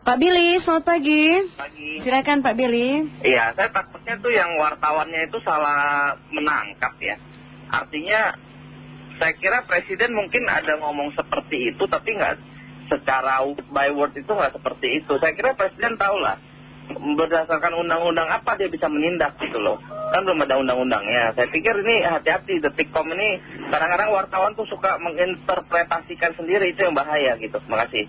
Pak Billy, selamat pagi. Pagi. Silakan Pak Billy. Iya, saya takutnya tuh yang wartawannya itu salah menangkap ya. Artinya, saya kira presiden mungkin ada ngomong seperti itu, tapi nggak secara by word itu nggak seperti itu. Saya kira presiden tahu lah, berdasarkan undang-undang apa dia bisa menindak gitu loh. Kan belum ada undang-undangnya. Saya pikir ini hati-hati, detikkom ini kadang-kadang wartawan tuh suka menginterpretasikan sendiri, itu yang bahaya gitu. Terima kasih.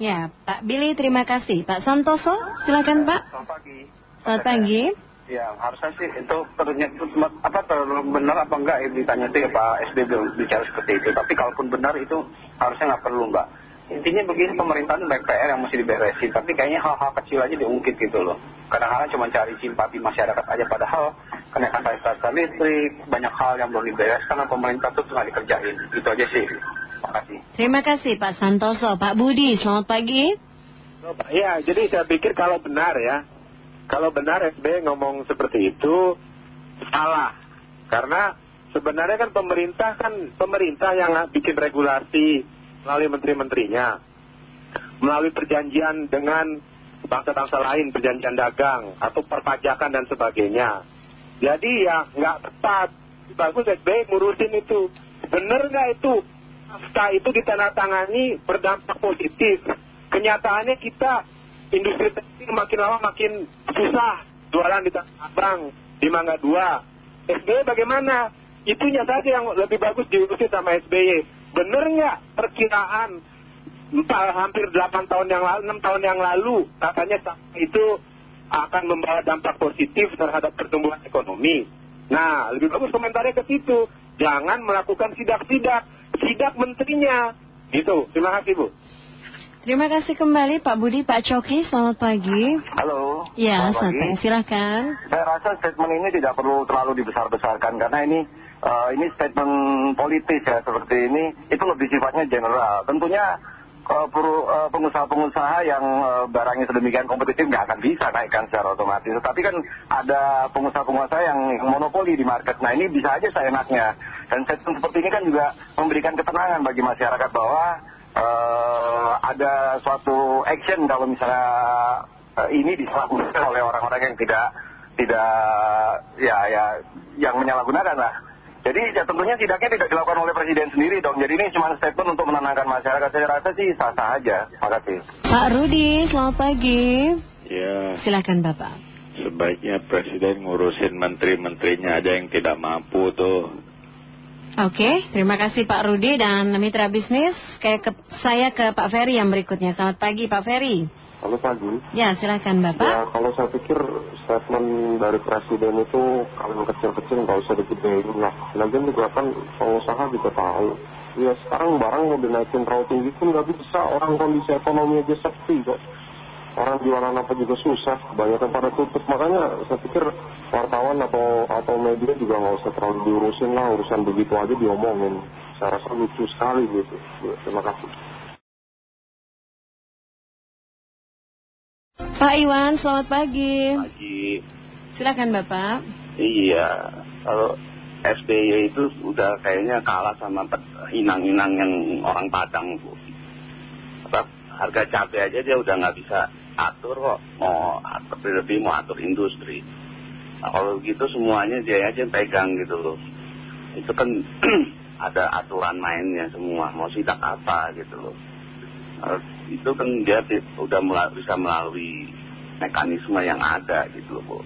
Ya, Pak Billy terima kasih. Pak Santoso, silakan Pak. Selamat pagi. Selamat pagi. Ya, harusnya sih itu ternyata apa terlalu benar apa enggak ya, ditanya sih Pak SBY bicara seperti itu. Tapi kalaupun benar itu harusnya nggak perlu Mbak. Intinya begini pemerintahan banyak PR yang mesti diberesin. Tapi kayaknya hal-hal kecil aja diungkit gitu loh. Kadang-kadang cuma cari simpati masyarakat aja. Padahal kenaikan tarif listrik, banyak hal yang belum dibereskan karena pemerintah tuh nggak dikerjain. Itu aja sih. Terima kasih. Terima kasih Pak Santoso. Pak Budi, selamat pagi. Ya, jadi saya pikir kalau benar ya, kalau benar SBY ngomong seperti itu, salah. Karena sebenarnya kan pemerintah kan pemerintah yang bikin regulasi melalui menteri-menterinya. Melalui perjanjian dengan bangsa-bangsa lain, perjanjian dagang, atau perpajakan dan sebagainya. Jadi ya nggak tepat. Bagus SBY ngurusin itu. Bener nggak itu? Pasca itu ditandatangani berdampak positif. Kenyataannya kita industri tekstil makin lama makin susah jualan di Tanah Abang, di Mangga Dua. SBY bagaimana? Itunya saja yang lebih bagus diurusin sama SBY. Bener nggak perkiraan hampir 8 tahun yang lalu, 6 tahun yang lalu katanya itu akan membawa dampak positif terhadap pertumbuhan ekonomi. Nah, lebih bagus komentarnya ke situ. Jangan melakukan sidak-sidak sidak menterinya. Gitu. Terima kasih Bu. Terima kasih kembali Pak Budi, Pak Coki, selamat pagi. Halo. Ya, selamat selamat pagi. Silahkan. Saya rasa statement ini tidak perlu terlalu dibesar-besarkan karena ini uh, ini statement politis ya seperti ini itu lebih sifatnya general. Tentunya pengusaha-pengusaha yang barangnya sedemikian kompetitif nggak akan bisa naikkan secara otomatis. Tapi kan ada pengusaha-pengusaha yang monopoli di market. Nah ini bisa aja saya enaknya. Dan statement seperti ini kan juga memberikan ketenangan bagi masyarakat bahwa ada suatu action kalau misalnya ini disalahgunakan oleh orang-orang yang tidak tidak ya ya yang menyalahgunakan lah. Jadi ya tentunya tidaknya tidak dilakukan oleh Presiden sendiri dong. Jadi ini cuma statement untuk menenangkan masyarakat. Saya rasa sih sah-sah aja. Terima kasih. Pak Rudi, selamat pagi. Ya, Silakan Bapak. sebaiknya Presiden ngurusin menteri-menterinya aja yang tidak mampu tuh. Oke, terima kasih Pak Rudi dan mitra bisnis. Kayak ke, saya ke Pak Ferry yang berikutnya. Selamat pagi Pak Ferry. Halo pagi. Ya, silakan Bapak. Ya, kalau saya pikir statement dari Presiden itu kalau yang kecil-kecil nggak usah digedein lah. Lagian juga kan pengusaha juga tahu. Ya sekarang barang mau dinaikin terlalu tinggi pun nggak bisa. Orang kondisi ekonomi aja sepi kok. Orang jualan apa juga susah. Kebanyakan pada tutup. Makanya saya pikir wartawan atau atau media juga nggak usah terlalu diurusin lah. Urusan begitu aja diomongin. Saya rasa lucu sekali gitu. Ya, terima kasih. Pak Iwan, selamat pagi. Pagi. Silakan Bapak. Iya, kalau SBY itu udah kayaknya kalah sama inang-inang yang orang Padang Bu. Apa, harga cabai aja dia udah nggak bisa atur kok. Mau lebih-lebih mau atur industri. Nah, kalau gitu semuanya dia aja yang pegang gitu loh. Itu kan ada aturan mainnya semua. Mau sidak apa gitu loh. Nah, itu kan dia udah bisa melalui mekanisme yang ada gitu loh Bu.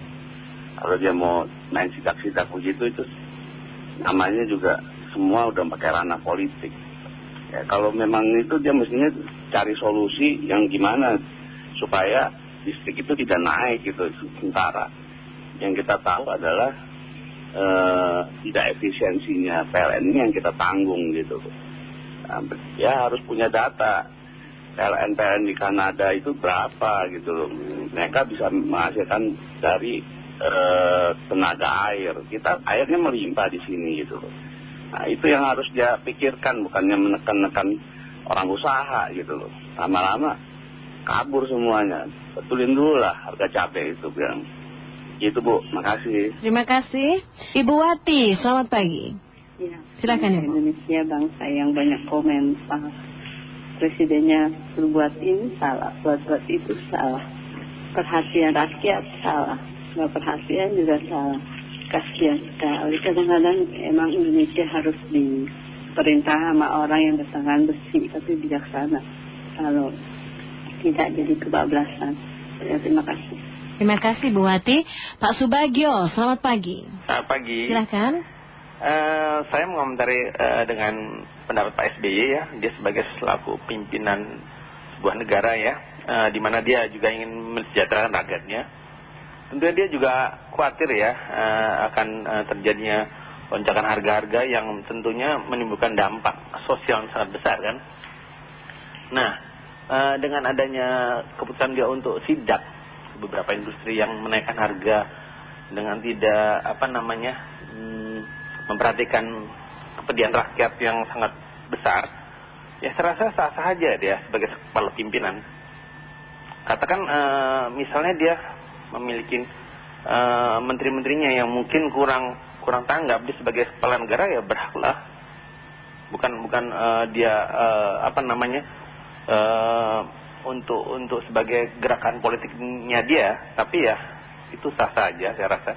Kalau dia mau main sidak-sidak begitu itu namanya juga semua udah pakai ranah politik. Ya, kalau memang itu dia mestinya cari solusi yang gimana supaya listrik itu tidak naik gitu sementara. Yang kita tahu adalah eh, tidak efisiensinya PLN ini yang kita tanggung gitu. Nah, ya harus punya data PLN-PLN di Kanada itu berapa gitu loh. Mereka bisa menghasilkan dari tenaga air. Kita airnya melimpah di sini gitu loh. Nah itu yang harus dia pikirkan bukannya menekan-nekan orang usaha gitu loh. Lama-lama kabur semuanya. Betulin dulu lah harga cabai itu bilang. Gitu Bu, makasih. Terima kasih. Ibu Wati, selamat pagi. Ya, Silakan Ibu. Indonesia bangsa yang banyak komentar. Presidennya berbuat ini salah, buat-buat itu salah. Perhatian rakyat salah, nggak perhatian juga salah. Kasihan sekali. Kadang-kadang emang Indonesia harus diperintah sama orang yang bertangan besi, tapi bijaksana. Kalau tidak jadi kebablasan. Ya, terima kasih. Terima kasih Bu Wati. Pak Subagio, selamat pagi. Selamat pagi. Silahkan. Uh, saya mengomentari uh, dengan pendapat Pak SBY ya, dia sebagai selaku pimpinan sebuah negara ya, uh, di mana dia juga ingin mensejahterakan rakyatnya. Tentunya dia juga khawatir ya uh, akan uh, terjadinya lonjakan harga-harga yang tentunya menimbulkan dampak sosial yang sangat besar kan. Nah, dengan adanya keputusan dia untuk sidak beberapa industri yang menaikkan harga dengan tidak apa namanya hmm, memperhatikan kepedihan rakyat yang sangat besar ya saya rasa sah-sah aja dia sebagai kepala pimpinan katakan uh, misalnya dia memiliki uh, menteri-menterinya yang mungkin kurang kurang tanggap dia sebagai kepala negara ya berhaklah bukan bukan uh, dia apa namanya untuk untuk sebagai gerakan politiknya dia, tapi ya itu sah saja saya rasa.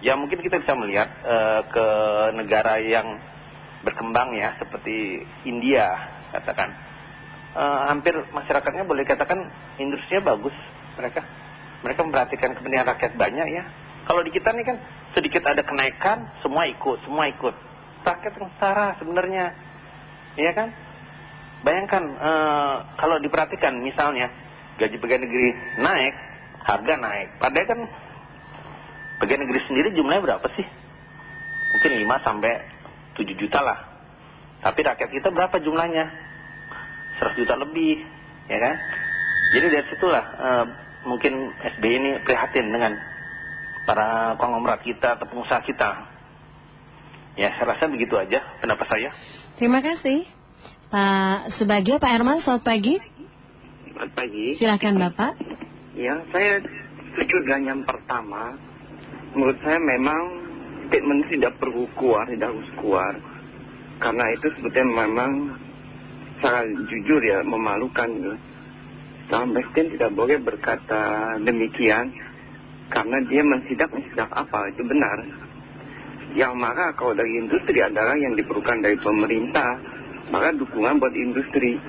Ya mungkin kita bisa melihat ke negara yang berkembang ya seperti India katakan, uh, hampir masyarakatnya boleh katakan industrinya bagus mereka, mereka memperhatikan kepentingan rakyat banyak ya. Kalau di kita nih kan sedikit ada kenaikan semua ikut, semua ikut. Rakyat yang setara sebenarnya, iya kan? Bayangkan uh, kalau diperhatikan misalnya gaji pegawai negeri naik, harga naik. Padahal kan pegawai negeri sendiri jumlahnya berapa sih? Mungkin 5 sampai 7 juta lah. Tapi rakyat kita berapa jumlahnya? 100 juta lebih, ya kan? Jadi dari situlah uh, mungkin SBY ini prihatin dengan para konglomerat kita atau pengusaha kita. Ya, saya rasa begitu aja pendapat saya. Terima kasih. Pak Subagio, Pak Herman, selamat pagi. Selamat pagi. Silakan Bapak. Ya, saya setuju dengan yang pertama. Menurut saya memang statement tidak perlu keluar, tidak harus keluar. Karena itu sebetulnya memang sangat jujur ya, memalukan. Seorang presiden tidak boleh berkata demikian karena dia mensidak mensidak apa itu benar. Yang marah kalau dari industri adalah yang diperlukan dari pemerintah maka dukungan buat industri.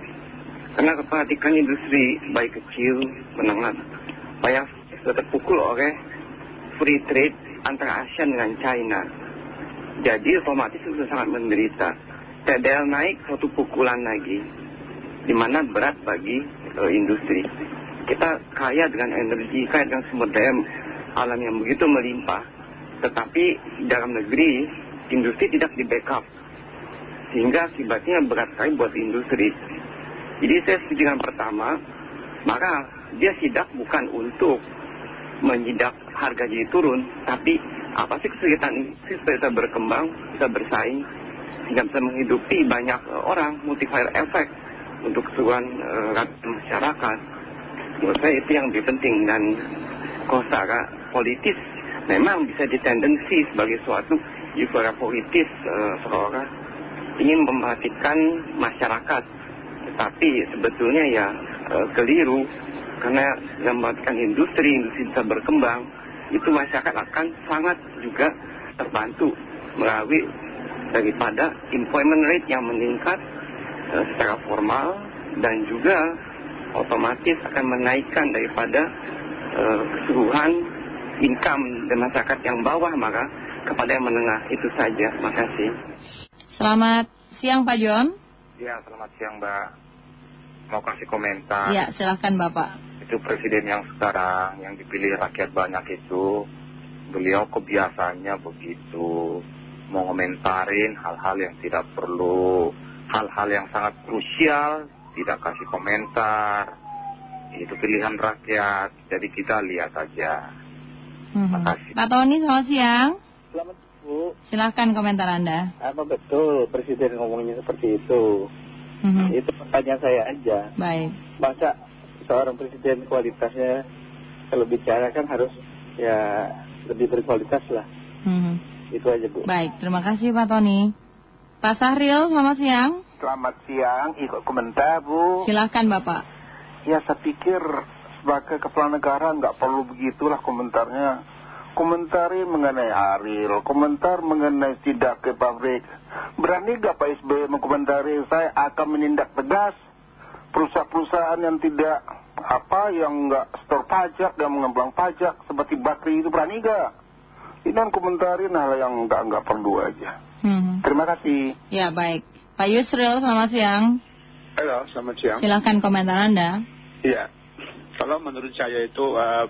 Karena perhatikan industri baik kecil, menengah, banyak terpukul oleh free trade antara ASEAN dengan China. Jadi otomatis sudah sangat menderita. TDL naik satu pukulan lagi, di mana berat bagi uh, industri. Kita kaya dengan energi, kaya dengan sumber daya alam yang begitu melimpah, tetapi dalam negeri industri tidak di backup sehingga akibatnya berat sekali buat industri. Jadi saya setuju dengan pertama, maka dia sidak bukan untuk menyidak harga jadi turun, tapi apa sih kesulitan ini supaya bisa berkembang, bisa bersaing, sehingga bisa menghidupi banyak orang, multiplier effect untuk keseluruhan uh, masyarakat. Menurut saya itu yang lebih penting dan secara politis memang bisa ditendensi sebagai suatu euforia politis uh, seolah ingin memperhatikan masyarakat. Tetapi sebetulnya ya e, keliru karena membuatkan industri, industri bisa berkembang, itu masyarakat akan sangat juga terbantu melalui daripada employment rate yang meningkat e, secara formal dan juga otomatis akan menaikkan daripada e, keseluruhan income dan masyarakat yang bawah maka kepada yang menengah itu saja. Terima kasih. Selamat siang Pak John. Ya, selamat siang Mbak. Mau kasih komentar. Ya, silahkan Bapak. Itu presiden yang sekarang, yang dipilih rakyat banyak itu, beliau kebiasaannya begitu. Mau komentarin hal-hal yang tidak perlu, hal-hal yang sangat krusial, tidak kasih komentar. Itu pilihan rakyat, jadi kita lihat aja. Terima mhm. kasih. Pak Tony, selamat siang. Selamat Bu. Silahkan komentar Anda. Apa betul Presiden ngomongnya seperti itu? -hmm. Itu pertanyaan saya aja. Baik. Masa seorang Presiden kualitasnya kalau bicara kan harus ya lebih berkualitas lah. -hmm. Itu aja Bu. Baik, terima kasih Pak Tony. Pak Sahril, selamat siang. selamat siang. Ikut komentar, Bu. Silahkan Bapak. Ya, saya pikir sebagai kepala negara nggak perlu begitulah komentarnya. Komentari mengenai Haril, komentar mengenai tidak ke pabrik. Berani nggak Pak SBY mengkomentari saya akan menindak tegas perusahaan-perusahaan yang tidak apa yang nggak store pajak dan mengembang pajak seperti Bakri itu berani nggak? Ini kan komentarin hal yang nggak nggak perlu aja. Hmm. Terima kasih. Ya baik. Pak Yusril, selamat siang. Halo, selamat siang. Silahkan komentar Anda. Iya, kalau menurut saya itu uh,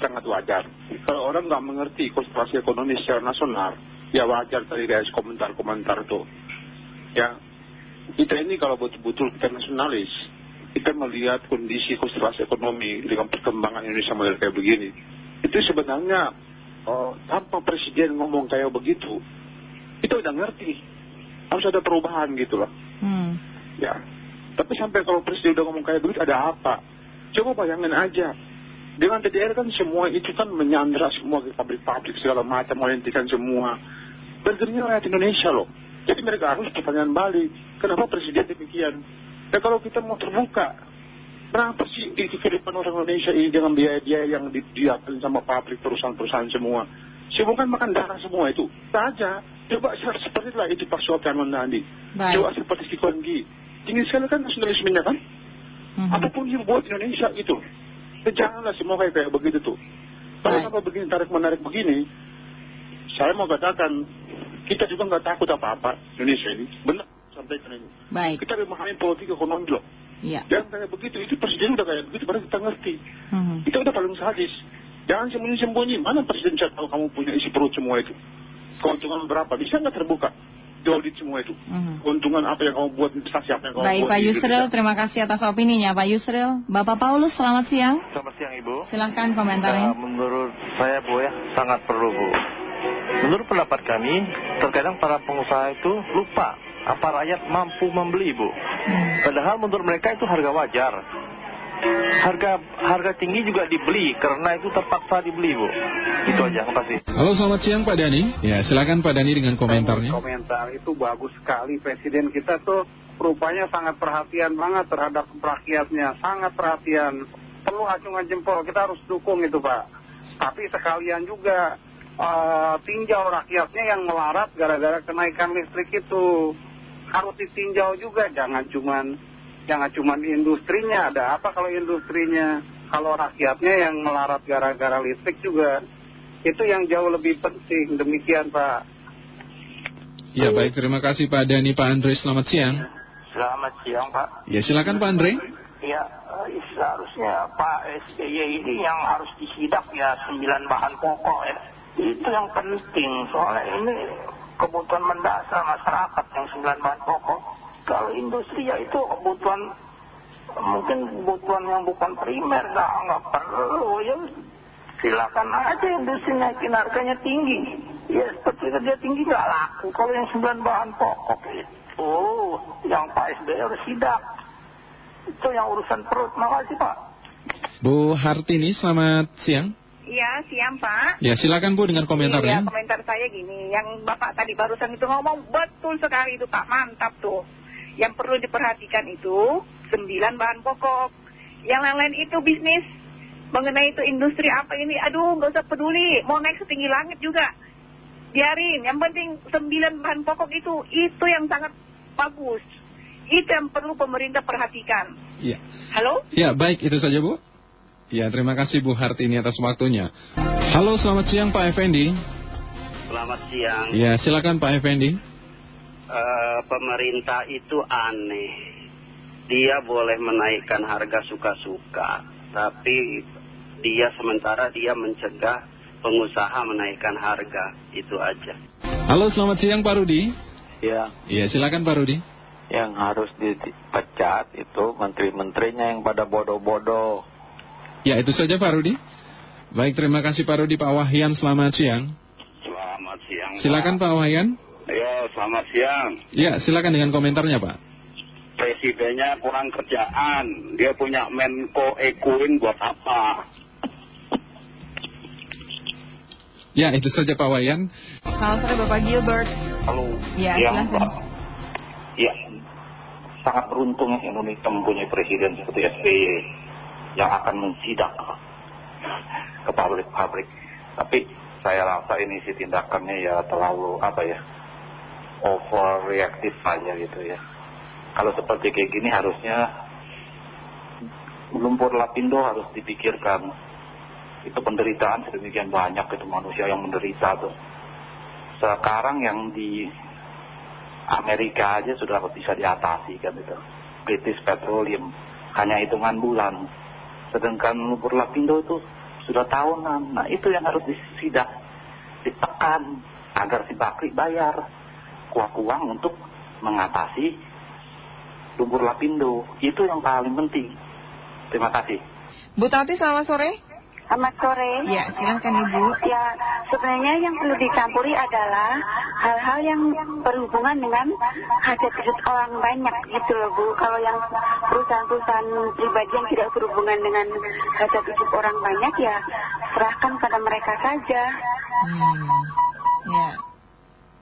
sangat wajar. Kalau orang nggak mengerti konstelasi ekonomi secara nasional, ya wajar tadi guys komentar-komentar itu. Ya, kita ini kalau betul-betul kita nasionalis, kita melihat kondisi konstelasi ekonomi dengan perkembangan Indonesia model kayak begini. Itu sebenarnya oh, tanpa presiden ngomong kayak begitu, kita udah ngerti. Harus ada perubahan gitu loh. Hmm. Ya, tapi sampai kalau presiden udah ngomong kayak begitu ada apa? Coba bayangin aja. Dengan TDR kan semua itu kan menyandra semua ke pabrik-pabrik segala macam, menghentikan semua. Burgernya rakyat Indonesia loh. Jadi mereka harus pertanyaan balik. Kenapa presiden demikian? Ya kalau kita mau terbuka, berapa sih di kehidupan orang Indonesia ini dengan biaya-biaya yang didiakan sama pabrik perusahaan-perusahaan semua? Semua kan makan darah semua itu. Saja. Coba seperti itulah itu Pak nanti. Baik. Coba seperti si Konggi. Tinggi sekali kan nasionalismenya kan? Mhm. Apa pun yang buat Indonesia itu. Ya, janganlah semua kayak, kayak begitu tuh. Kalau sampai begini tarik-menarik begini, saya mau katakan, kita juga nggak takut apa-apa Indonesia ini. Benar, sampaikan ini. Baik. Kita memahami politik ekonomi loh. Iya. Jangan kayak begitu, itu presiden udah kayak begitu, baru kita ngerti. Mhm. Itu udah paling sadis. Jangan sembunyi-sembunyi, mana presiden saya tahu kamu punya isi perut semua itu. Keuntungan berapa, bisa nggak terbuka? Diaudit semua itu. Mhm. Keuntungan apa yang kamu buat, investasi apa yang kamu Baik buat. Pak di Yusril, terima kasih atas opininya Pak Yusril. Bapak Paulus, selamat siang. Selamat siang Ibu. Silahkan komentarnya. Nah, menurut saya Bu ya sangat perlu Bu. Menurut pendapat kami, terkadang para pengusaha itu lupa apa rakyat mampu membeli Bu. Padahal menurut mereka itu harga wajar. Harga harga tinggi juga dibeli karena itu terpaksa dibeli Bu. Itu aja, terima kasih. Halo selamat siang Pak Dani. Ya silakan Pak Dani dengan komentarnya. Komentar itu bagus sekali presiden kita tuh rupanya sangat perhatian banget terhadap rakyatnya, sangat perhatian. Perlu acungan jempol, kita harus dukung itu Pak. Tapi sekalian juga eh, tinjau rakyatnya yang melarat gara-gara kenaikan listrik itu. Harus ditinjau juga, jangan cuman jangan cuman industrinya, ada apa kalau industrinya? Kalau rakyatnya yang melarat gara-gara listrik juga, itu yang jauh lebih penting. Demikian Pak. Ya baik terima kasih Pak Dani Pak Andre selamat siang. Selamat siang Pak. Ya silakan Pak Andre. Ya eh, seharusnya Pak SBY ini yang harus disidak ya sembilan bahan pokok ya. Itu yang penting soalnya ini kebutuhan mendasar masyarakat yang sembilan bahan pokok. Kalau industri ya itu kebutuhan mungkin kebutuhan yang bukan primer nggak nggak perlu ya silakan aja industri naikin harganya tinggi ya seperti kerja tinggi nggak laku kalau yang sembilan bahan pokok itu yang Pak SBY harus sidak itu yang urusan perut makasih Pak Bu Hartini selamat siang. Iya, siang Pak. Ya silakan Bu dengan Iya, komentarnya. komentar saya gini, yang Bapak tadi barusan itu ngomong betul sekali itu Pak, mantap tuh. Yang perlu diperhatikan itu sembilan bahan pokok. Yang lain-lain itu bisnis. Mengenai itu industri apa ini, aduh nggak usah peduli. Mau naik setinggi langit juga. Biarin, yang penting sembilan bahan pokok itu, itu yang sangat bagus. Itu yang perlu pemerintah perhatikan. Ya. Halo? Ya baik itu saja Bu. Ya terima kasih Bu Hartini atas waktunya. Halo selamat siang Pak Effendi. Selamat siang. Ya silakan Pak Effendi. Eh, pemerintah itu aneh. Dia boleh menaikkan harga suka-suka, tapi dia sementara dia mencegah pengusaha menaikkan harga. Itu aja. Halo selamat siang Pak Rudi. Ya, Ya silakan Pak Rudi. yang harus dipecat itu menteri-menterinya yang pada bodoh-bodoh. Ya itu saja Pak Rudi. Baik terima kasih Pak Rudi Pak Wahyan selamat siang. Selamat siang. Silakan Pak Wahyan. Ya, selamat siang. Ya silakan dengan komentarnya Pak. Presidennya kurang kerjaan. Dia punya Menko Ekuin buat apa? Ya itu saja Pak Wayan. Selamat sore Bapak Gilbert. Halo. Ya, Siang, silahkan. Pak. Ya. sangat beruntung Indonesia mempunyai presiden seperti SBY yang akan mensidak ke pabrik-pabrik. Tapi saya rasa ini sih tindakannya ya terlalu apa ya overreaktif aja gitu ya. Kalau seperti kayak gini harusnya lumpur lapindo harus dipikirkan. Itu penderitaan sedemikian banyak itu manusia yang menderita tuh. Sekarang yang di Amerika aja sudah bisa diatasi kan itu. British Petroleum hanya hitungan bulan. Sedangkan lumpur lapindo itu sudah tahunan. Nah itu yang harus disidak, ditekan agar si Bakri bayar uang untuk mengatasi lumpur lapindo. Itu yang paling penting. Terima kasih. Bu Tati selamat sore. Selamat sore. Ya, silakan Ibu. Ya, sebenarnya yang perlu dicampuri adalah hal-hal yang berhubungan dengan hajat hidup orang banyak gitu loh Bu. Kalau yang perusahaan-perusahaan pribadi yang tidak berhubungan dengan hajat hidup orang banyak ya serahkan pada mereka saja. Hmm, ya.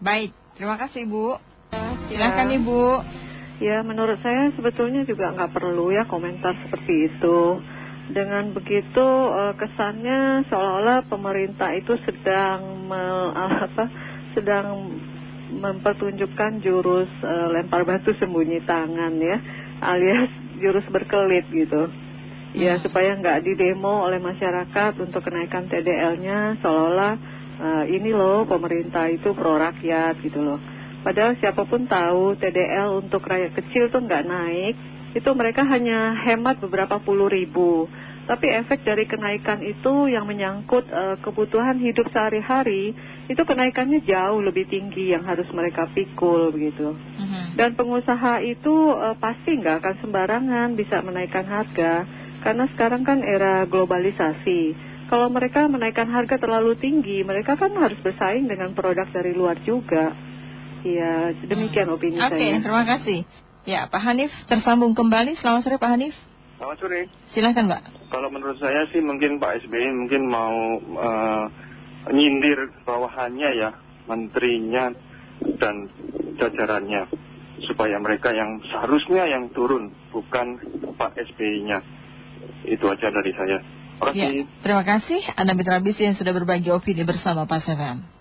Baik, terima kasih Ibu. Silakan Ya. Ibu. Ya, menurut saya sebetulnya juga nggak perlu ya komentar seperti itu. Dengan begitu eh, kesannya seolah-olah pemerintah itu sedang me- apa, sedang mempertunjukkan jurus eh, lempar batu sembunyi tangan ya, alias jurus berkelit gitu. Ya, supaya nggak didemo oleh masyarakat untuk kenaikan TDL-nya seolah-olah eh, ini loh pemerintah itu pro rakyat gitu loh. Padahal siapa pun tahu TDL untuk rakyat kecil tuh nggak naik, itu mereka hanya hemat beberapa puluh ribu. Tapi efek dari kenaikan itu yang menyangkut eh, kebutuhan hidup sehari-hari, itu kenaikannya jauh lebih tinggi yang harus mereka pikul begitu. Dan pengusaha itu eh, pasti nggak akan sembarangan bisa menaikkan harga, karena sekarang kan era globalisasi. Kalau mereka menaikkan harga terlalu tinggi, mereka kan harus bersaing dengan produk dari luar juga. Ya, demikian opini Oke, saya. terima kasih. Ya, Pak Hanif tersambung kembali. Selamat sore Pak Hanif. Selamat sore. Silakan Pak. Kalau menurut saya sih mungkin Pak SBY mungkin mau eh, nyindir bawahannya ya, menterinya dan jajarannya. Supaya mereka yang seharusnya yang turun, bukan Pak SBY-nya. Itu aja dari saya. Terima kasih. Ya, terima kasih Anda Mitra Bisnis yang sudah berbagi opini bersama Pak FM.